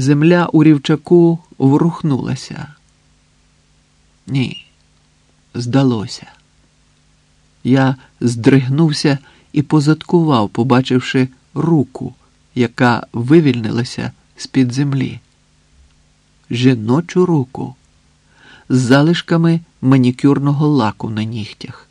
Земля у рівчаку ворухнулася. Ні, здалося. Я здригнувся і позадкував, побачивши руку, яка вивільнилася з-під землі. Жіночу руку з залишками манікюрного лаку на нігтях.